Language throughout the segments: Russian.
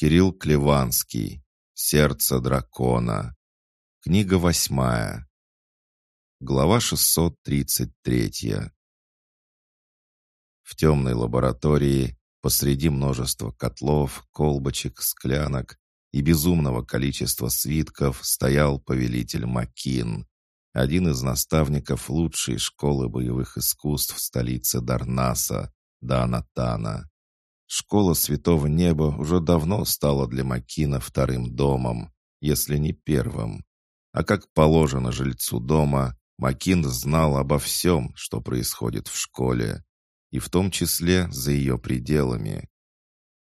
Кирилл Клеванский. Сердце дракона. Книга восьмая. Глава 633. В темной лаборатории, посреди множества котлов, колбочек, склянок и безумного количества свитков, стоял повелитель Макин, один из наставников лучшей школы боевых искусств в столице Дарнаса, Данатана. Школа Святого Неба уже давно стала для Макина вторым домом, если не первым. А как положено жильцу дома, Макин знал обо всем, что происходит в школе, и в том числе за ее пределами.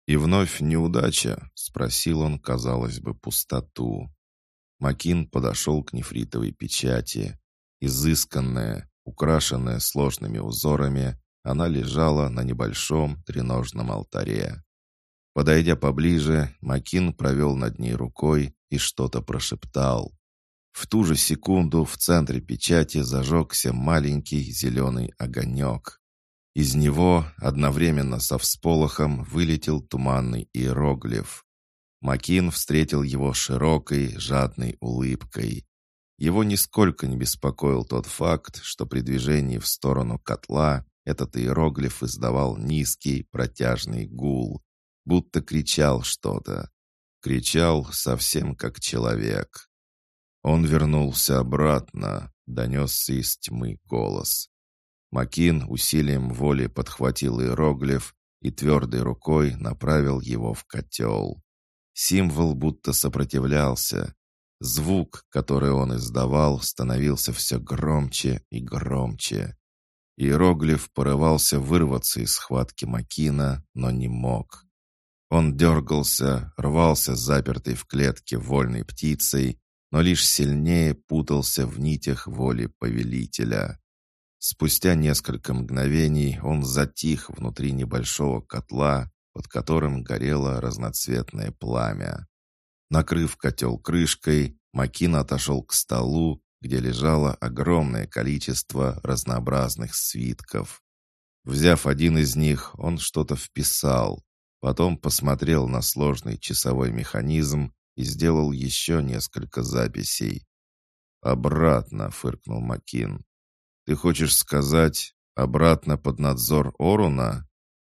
«И вновь неудача?» — спросил он, казалось бы, пустоту. Макин подошел к нефритовой печати. Изысканная, украшенная сложными узорами, она лежала на небольшом треножном алтаре. Подойдя поближе, Макин провел над ней рукой и что-то прошептал. В ту же секунду в центре печати зажегся маленький зеленый огонек. Из него одновременно со всполохом вылетел туманный иероглиф. Макин встретил его широкой, жадной улыбкой. Его нисколько не беспокоил тот факт, что при движении в сторону котла этот иероглиф издавал низкий протяжный гул, будто кричал что-то. Кричал совсем как человек. Он вернулся обратно, донесся из тьмы голос. Макин усилием воли подхватил иероглиф и твердой рукой направил его в котел. Символ будто сопротивлялся. Звук, который он издавал, становился все громче и громче. Иероглиф порывался вырваться из схватки Макина, но не мог. Он дергался, рвался запертой в клетке вольной птицей, но лишь сильнее путался в нитях воли повелителя. Спустя несколько мгновений он затих внутри небольшого котла, под которым горело разноцветное пламя. Накрыв котел крышкой, Макин отошел к столу где лежало огромное количество разнообразных свитков. Взяв один из них, он что-то вписал, потом посмотрел на сложный часовой механизм и сделал еще несколько записей. «Обратно», — фыркнул Макин. «Ты хочешь сказать, обратно под надзор Оруна?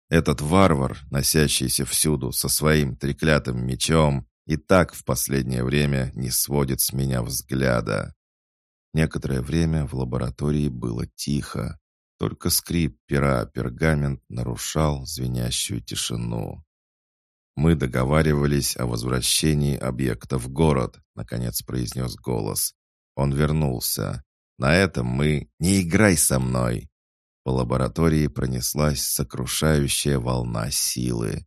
Этот варвар, носящийся всюду со своим треклятым мечом, и так в последнее время не сводит с меня взгляда. Некоторое время в лаборатории было тихо. Только скрип пера пергамент нарушал звенящую тишину. «Мы договаривались о возвращении объекта в город», — наконец произнес голос. Он вернулся. «На этом мы... Не играй со мной!» По лаборатории пронеслась сокрушающая волна силы.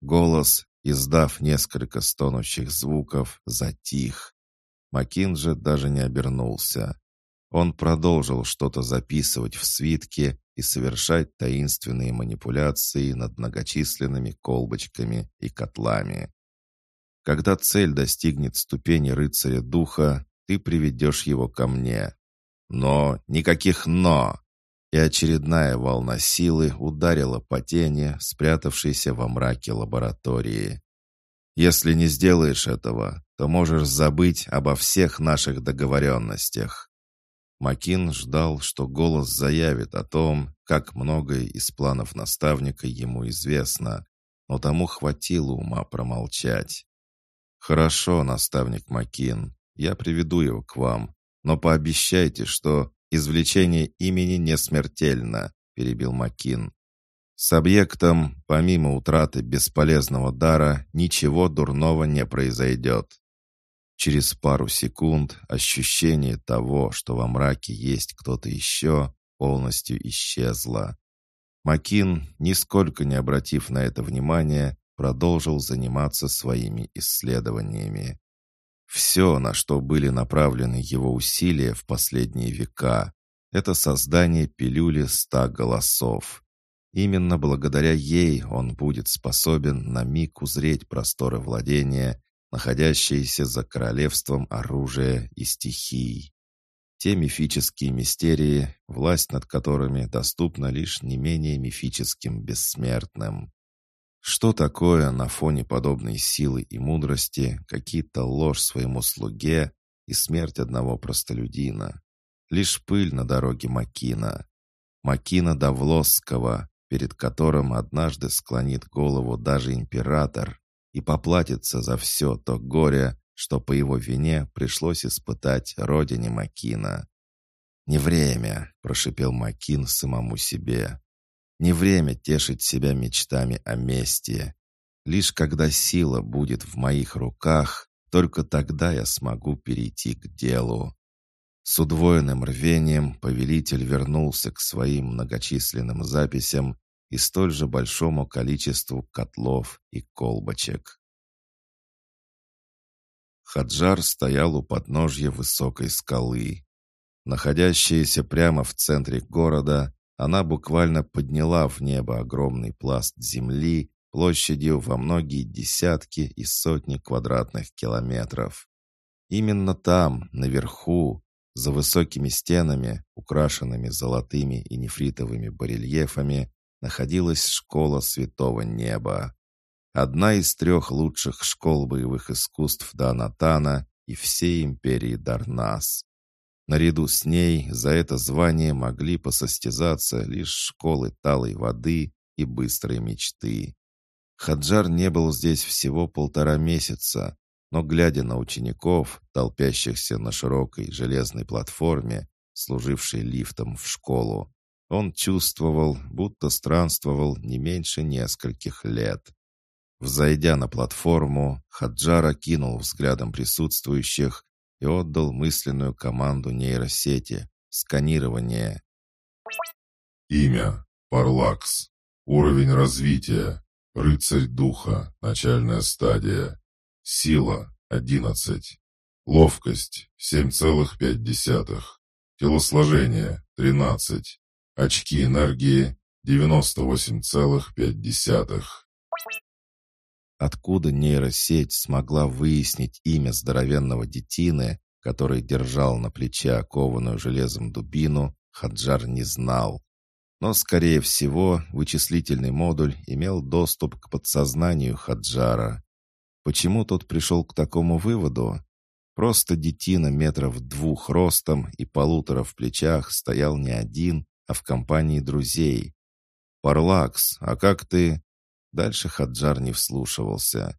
Голос, издав несколько стонущих звуков, затих. Макин же даже не обернулся. Он продолжил что-то записывать в свитке и совершать таинственные манипуляции над многочисленными колбочками и котлами. Когда цель достигнет ступени рыцаря духа, ты приведешь его ко мне. Но никаких «но!» И очередная волна силы ударила по тени, спрятавшейся во мраке лаборатории. Если не сделаешь этого, то можешь забыть обо всех наших договоренностях». Макин ждал, что голос заявит о том, как многое из планов наставника ему известно, но тому хватило ума промолчать. «Хорошо, наставник Макин, я приведу его к вам, но пообещайте, что извлечение имени не смертельно», — перебил Макин. С объектом, помимо утраты бесполезного дара, ничего дурного не произойдет. Через пару секунд ощущение того, что во мраке есть кто-то еще, полностью исчезло. Макин, нисколько не обратив на это внимания, продолжил заниматься своими исследованиями. Все, на что были направлены его усилия в последние века, это создание пилюли ста голосов. Именно благодаря ей он будет способен на миг узреть просторы владения, находящиеся за королевством оружия и стихий. Те мифические мистерии, власть над которыми доступна лишь не менее мифическим бессмертным. Что такое на фоне подобной силы и мудрости какие-то ложь своему слуге и смерть одного простолюдина? Лишь пыль на дороге Макина. Макина Давлосского, перед которым однажды склонит голову даже император и поплатится за все то горе, что по его вине пришлось испытать родине Макина. «Не время», — прошипел Макин самому себе. «Не время тешить себя мечтами о мести. Лишь когда сила будет в моих руках, только тогда я смогу перейти к делу». С удвоенным рвением повелитель вернулся к своим многочисленным записям и столь же большому количеству котлов и колбочек. Хаджар стоял у подножья высокой скалы. Находящаяся прямо в центре города, она буквально подняла в небо огромный пласт земли площадью во многие десятки и сотни квадратных километров. Именно там, наверху, за высокими стенами, украшенными золотыми и нефритовыми барельефами, находилась школа Святого Неба. Одна из трех лучших школ боевых искусств Данатана и всей империи Дарнас. Наряду с ней за это звание могли посостязаться лишь школы талой воды и быстрой мечты. Хаджар не был здесь всего полтора месяца, но, глядя на учеников, толпящихся на широкой железной платформе, служившей лифтом в школу, он чувствовал, будто странствовал не меньше нескольких лет. Взойдя на платформу, Хаджара кинул взглядом присутствующих и отдал мысленную команду нейросети «Сканирование». Имя – Парлакс. Уровень развития – Рыцарь Духа, начальная стадия. Сила – 11. Ловкость – 7,5. Телосложение – 13. Очки энергии 98,5. Откуда нейросеть смогла выяснить имя здоровенного детины, который держал на плече окованную железом дубину, Хаджар не знал. Но, скорее всего, вычислительный модуль имел доступ к подсознанию Хаджара. Почему тот пришел к такому выводу? Просто детина метров двух ростом и полутора в плечах стоял не один, а в компании друзей. «Парлакс, а как ты...» Дальше Хаджар не вслушивался.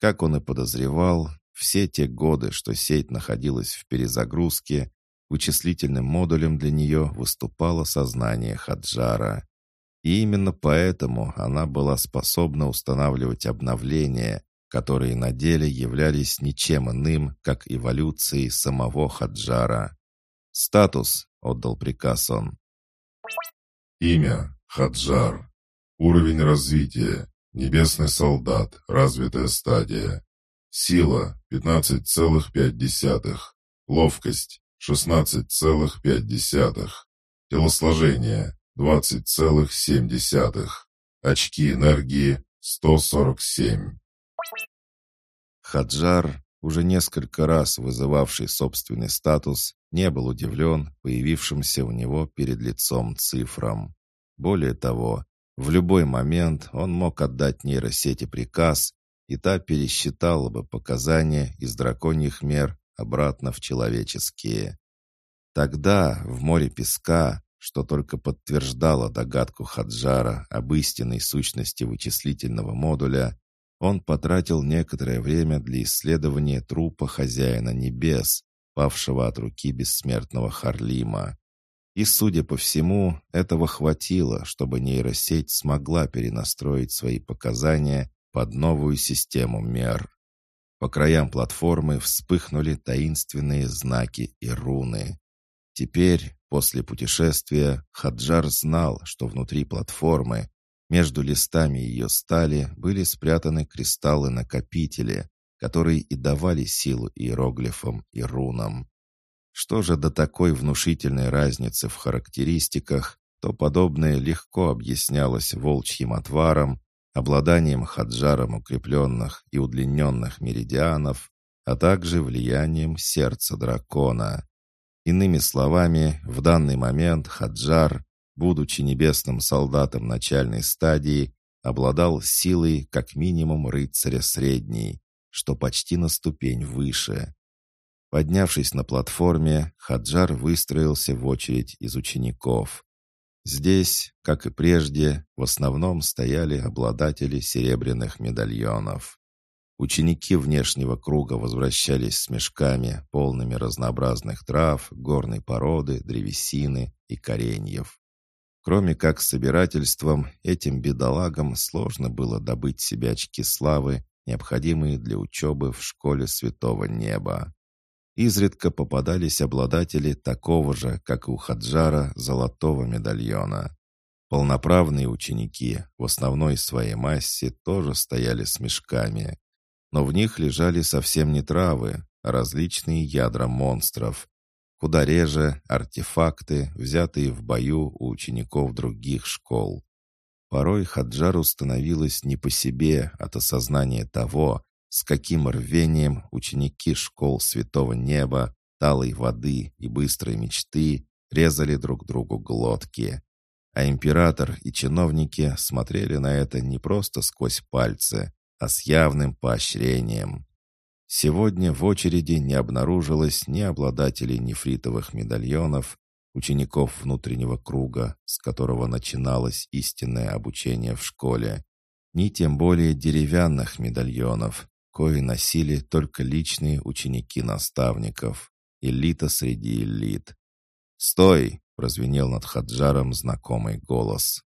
Как он и подозревал, все те годы, что сеть находилась в перезагрузке, вычислительным модулем для нее выступало сознание Хаджара. И именно поэтому она была способна устанавливать обновления, которые на деле являлись ничем иным, как эволюцией самого Хаджара. «Статус», — отдал приказ он, Имя – Хаджар. Уровень развития – небесный солдат, развитая стадия. Сила – 15,5. Ловкость – 16,5. Телосложение – 20,7. Очки энергии – 147. Хаджар, уже несколько раз вызывавший собственный статус, не был удивлен появившимся у него перед лицом цифрам. Более того, в любой момент он мог отдать нейросети приказ, и та пересчитала бы показания из драконьих мер обратно в человеческие. Тогда, в море песка, что только подтверждало догадку Хаджара об истинной сущности вычислительного модуля, он потратил некоторое время для исследования трупа хозяина небес, павшего от руки бессмертного Харлима. И, судя по всему, этого хватило, чтобы нейросеть смогла перенастроить свои показания под новую систему мер. По краям платформы вспыхнули таинственные знаки и руны. Теперь, после путешествия, Хаджар знал, что внутри платформы, между листами ее стали, были спрятаны кристаллы-накопители, которые и давали силу иероглифам и рунам. Что же до такой внушительной разницы в характеристиках, то подобное легко объяснялось волчьим отваром, обладанием хаджаром укрепленных и удлиненных меридианов, а также влиянием сердца дракона. Иными словами, в данный момент хаджар, будучи небесным солдатом начальной стадии, обладал силой как минимум рыцаря средней, что почти на ступень выше. Поднявшись на платформе, Хаджар выстроился в очередь из учеников. Здесь, как и прежде, в основном стояли обладатели серебряных медальонов. Ученики внешнего круга возвращались с мешками, полными разнообразных трав, горной породы, древесины и кореньев. Кроме как собирательством, этим бедолагам сложно было добыть себе очки славы, необходимые для учебы в школе Святого Неба. Изредка попадались обладатели такого же, как и у Хаджара, золотого медальона. Полноправные ученики в основной своей массе тоже стояли с мешками, но в них лежали совсем не травы, а различные ядра монстров. Куда реже артефакты, взятые в бою у учеников других школ. Порой Хаджару становилось не по себе от осознания того, с каким рвением ученики школ Святого Неба, Талой Воды и Быстрой Мечты резали друг другу глотки. А император и чиновники смотрели на это не просто сквозь пальцы, а с явным поощрением. Сегодня в очереди не обнаружилось ни обладателей нефритовых медальонов, учеников внутреннего круга, с которого начиналось истинное обучение в школе, ни тем более деревянных медальонов, кои носили только личные ученики наставников, элита среди элит. «Стой!» — прозвенел над Хаджаром знакомый голос.